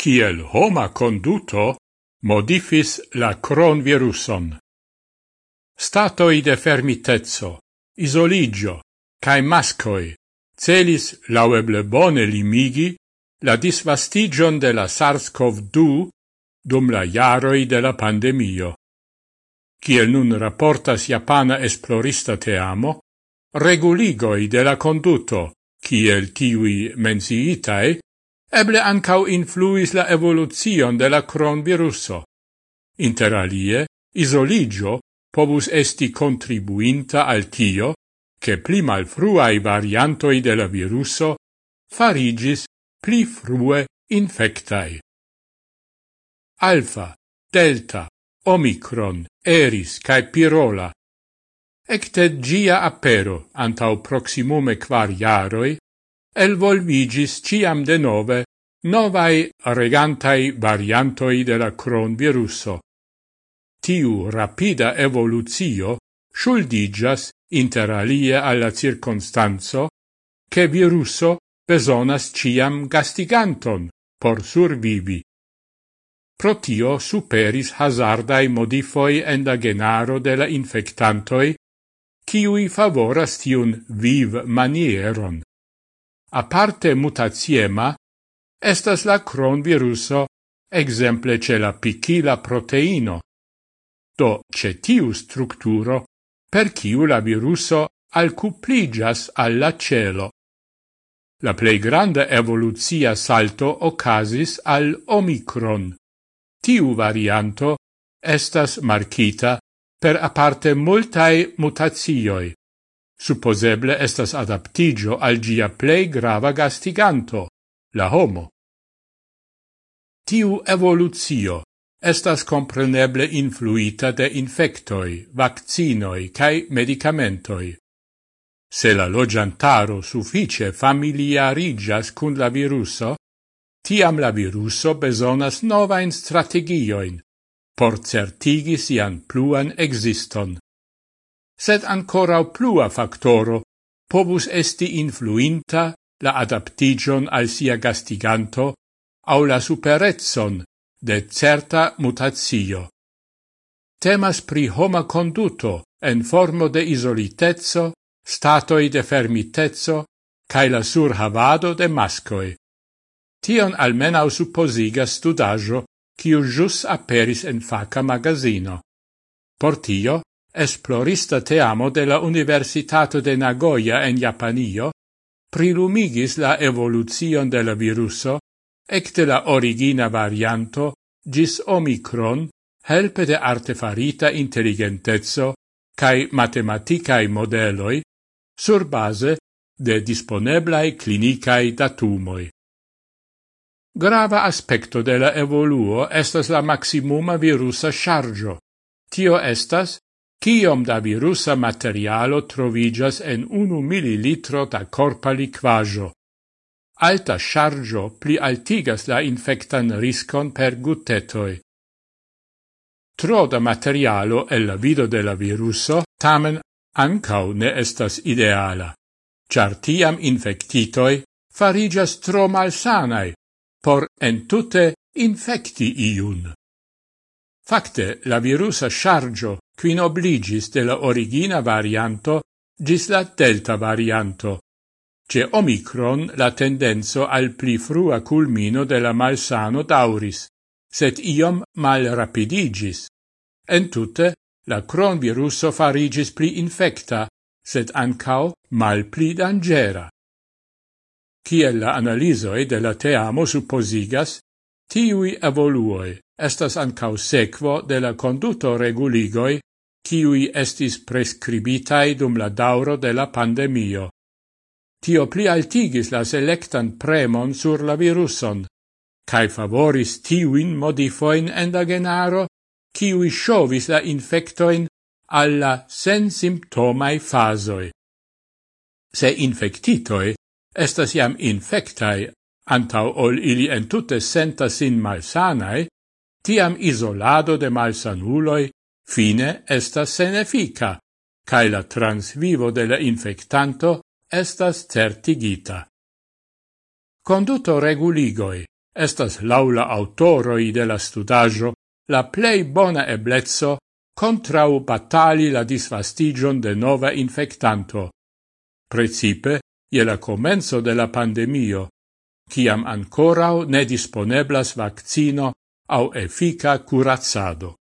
kiel homa conduto modifis la cronviruson. Statoi de fermitezzo, isoligio, cae mascoi celis laueble bone limigi la disvastigion de la SARS-CoV-2 dum la jaroi de la pandemio. Ciel nun rapportas Japana esplorista teamo, reguligoi de la conduto, ciel tiui menziitae, eble ancau influis la evoluzion de la cronviruso. Interalie, isoligio povus esti contribuinta al tio che pli malfruai variantoi de la viruso farigis pli frue infectai. Alfa, Delta, Omicron, Eris cae Pirola. Ecte gia apero antau proximume quar iaroi elvolvigis ciam de nove novai regantai variantoi de la cronviruso. Tiu rapida evoluzio shuldigas inter alie alla circonstanzo che viruso besonas ciam gastiganton por survivi. Protio superis hazardai modifoi en la genaro de la infectantoi, ciui favoras tiun viv manieron aparte mutaciema, estas la cronviruso, exemple ce la picila proteino. Do, ce tiu structuro, per ciu la viruso alcupligas alla celo. La plei grande evoluzia salto ocasis al Omicron. Tiu varianto estas marcita per aparte multae mutazioi supposeble estas adaptigio al gia plei grava gastiganto, la homo. Tiu evoluzio estas compreneble influita de infectoi, vaccinoi cae medicamentoi. Se la logiantaro suffice familiarigas cun la viruso, tiam la viruso besonas novain strategioin por certigi sian pluan existon sed ancora plua factoro povus esti influinta la adaptigion al sia gastiganto au la superetson de certa mutatio. Temas pri homa conduto en formo de isolitezzo, statoi de fermitezzo, cae la surhavado de mascoi. Tion almenau supposiga studajo, quiu jus aperis en faca magazino. Por tio, esplorista teamo de la Universitato de Nagoya en Japanio, prilumigis la evoluzion de la viruso ecte la origina varianto gis omicron helpe de artefarita intelligentezzo cae matematicae modeloi sur base de disponeblae clinicae datumoi. Grava aspecto de la evoluo estas la maximuma virusa chargio. Tio estas Ciom da virusa materialo trovigas en unu mililitro da corpa liquajo. Alta chargio pli altigas la infectan riscon per guttetoi. Tro da materialo el la vido de la viruso tamen ancau ne estas ideala, char tiam infectitoi farigas tro malsanai por entute infecti iun. Fakte, la virusa chargio quin obligis de la origina varianto gis la delta varianto. Ce Omicron la tendenzo al pli frua culmino de la malsano dauris, set iom mal rapidigis. Entute, la cronviruso farigis pli infecta, sed ancao mal pli dangera. Ciel la analisoe de la teamo supposigas, tiui evoluoi estas ancau sequo de la conduto reguligoi kiui estis prescribitai dum la dauro de la pandemio. Tio pli altigis la selectan premon sur la viruson, cae favoris tiuin modifoin endagenaro la genaro, kiui shovis la infectoin alla sen simptomai fasoi. Se infectitoi estas iam infectai, antau ol ili entute sentas in malsanae, tiam isolado de malsanuloi fine estas senefica, cae la transvivo de la infectanto estas certigita. Conduto reguligoi estas laula autoroi de la studaggio la plei bona eblezzo contrau batali la disvastigion de nova infectanto. Precipe, je la comenzo de la pandemio, ciam ancorau ne disponeblas vaccino au effica curazzado.